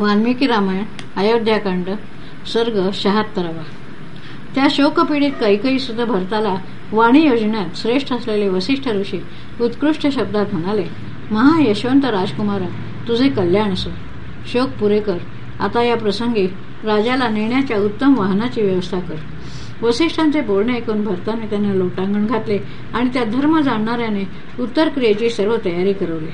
वाल्मिकी रामायण अयोध्याकांड सर्ग शहात्तरावा. त्या शोकपीडित कैकई सुद्धा भरताला वाणी योजण्यात श्रेष्ठ असलेले वसिष्ठ ऋषी उत्कृष्ट शब्दात म्हणाले महायशवंत राजकुमार तुझे कल्याण असो. शोक पुरेकर आता या प्रसंगी राजाला नेण्याच्या उत्तम वाहनाची व्यवस्था कर. वसिष्ठांचे बोलणे ऐकून भरताने त्यांना लोटांगण घातले आणि त्या धर्म जाणणाऱ्याने उत्तर क्रियेची सर्व तयारी करवली.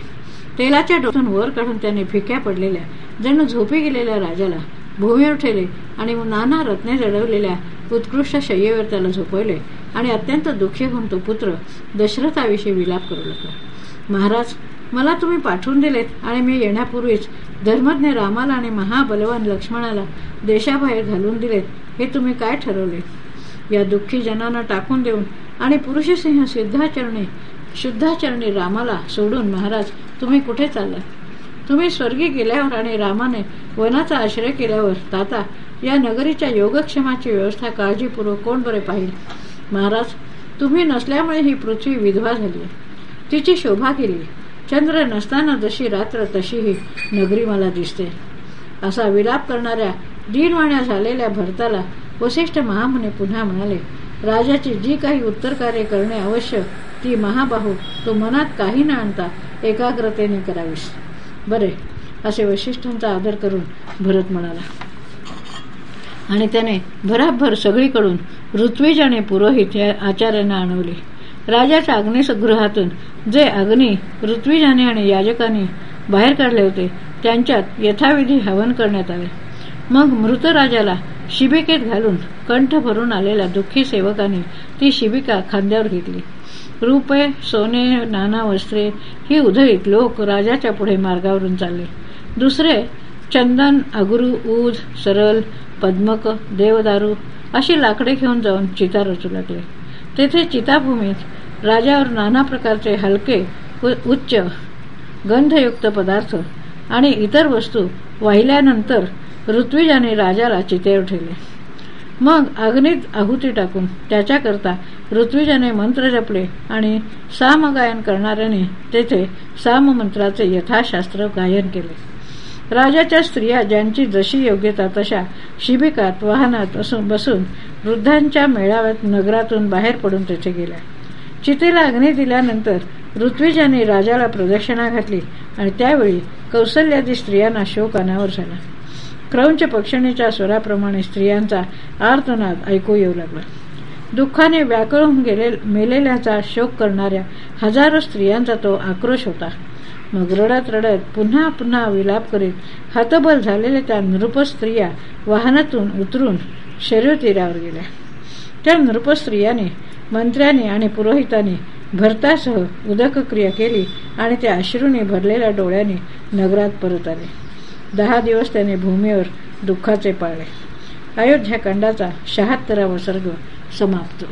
तेलाच्या डोसून वर काढून त्याने फिक्या पडलेल्या जणू झोपी गेलेल्या राजाला भूमीवर ठेले आणि नाना रत्ने जडवलेल्या उत्कृष्ट शय्येवर त्याला झोपवले आणि अत्यंत दुःखी होऊन तो पुत्र दशरथाविषयी विलाप करू लागला. महाराज मला तुम्ही पाठवून दिलेत आणि मी येण्यापूर्वीच धर्मज्ञ रामाला आणि महाबलवान लक्ष्मणाला देशाबाहेर घालून दिलेत हे तुम्ही काय ठरवले? या दुःखी जनांना टाकून देऊन आणि पुरुषसिंह सिद्धाचरणी शुद्धाचरणी रामाला सोडून महाराज तुम्ही कुठे चाललात? तुम्ही स्वर्गी गेल्यावर आणि रामाने वनाचा आश्रय केल्यावर ताता या नगरीच्या योगक्षेमाची व्यवस्था काळजीपूर्वक कोण बरे पाहिजे महाराज तुम्ही नसल्यामुळे ही पृथ्वी विधवा झाली तिची शोभा केली चंद्र नसताना जशी रात्र तशी ही नगरी मला दिसते. असा विलाप करणाऱ्या दीनवाण्या झालेल्या भरताला वसिष्ठ महामुने पुन्हा म्हणाले राजाची जी काही उत्तर कार्य करणे आवश्यक ती महाबाहू तो मनात काही न आणता एकाग्रतेने करावीस. बरे असे वैशिष्ट्यांचा आदर करून भरत म्हणाला. आणि त्याने भराभर सगळीकडून ऋत्विज आणि पुरोहित या आचार्यांना आणवले. राजाच्या अग्निगृहातून जे अग्नी ऋत्विजाने आणि याजकांनी बाहेर काढले होते त्यांच्यात यथाविधी हवन करण्यात आले. मग मृत राजाला शिबिकेत घालून कंठ भरून आलेल्या दुःखी सेवकांनी ती शिबिका खांद्यावर घेतली. रुपे सोने नाना वस्त्रे ही उधळीत लोक राजाच्या पुढे मार्गावरून चालले. दुसरे चंदन अगरू ऊज सरल पद्मक देवदारू अशी लाकडे घेऊन जाऊन चिता रचू लागले. तेथे चिताभूमीत राजावर नाना प्रकारचे हलके उच्च गंधयुक्त पदार्थ आणि इतर वस्तू वाहिल्यानंतर ऋत्विजाने राजाला चितेवर ठेवले. मग अग्नीत आहुती टाकून त्याच्याकरता ऋत्विजाने मंत्र जपले आणि सामगायन करणाऱ्याने तेथे साममंत्राचे यथाशास्त्र गायन केले. राजाच्या स्त्रिया ज्यांची जशी योग्यता तशा शिबिकात वाहनात बसून वृद्धांच्या मेळाव्यात नगरातून बाहेर पडून तेथे गेल्या. चितेला अग्नी दिल्यानंतर ऋत्विजाने राजाला प्रदक्षिणा घातली आणि त्यावेळी कौशल्यादी स्त्रियांना शोक अनावर झाला. क्रौंच पक्षणीच्या स्वराप्रमाणे स्त्रियांचा आर्तनाद ऐकू येऊ लागला. दुःखाने व्याकळून गेले मेलेल्याचा शोक करणाऱ्या हजारो स्त्रियांचा तो आक्रोश होता. मग रडत रडत पुन्हा पुन्हा विलाप करीत हतबल झालेल्या त्या नृप स्त्रिया वाहनातून उतरून शरीरतीरावर गेल्या. त्या नृप स्त्रियाने मंत्र्याने आणि पुरोहितांनी भरतासह उदक क्रिया केली आणि त्या अश्रूने भरलेल्या डोळ्याने नगरात परत आले. दहा दिवस त्याने भूमीवर दुःखाचे पाळले. अयोध्याकांडाचा शहात्तरावा सर्ग समाप्त.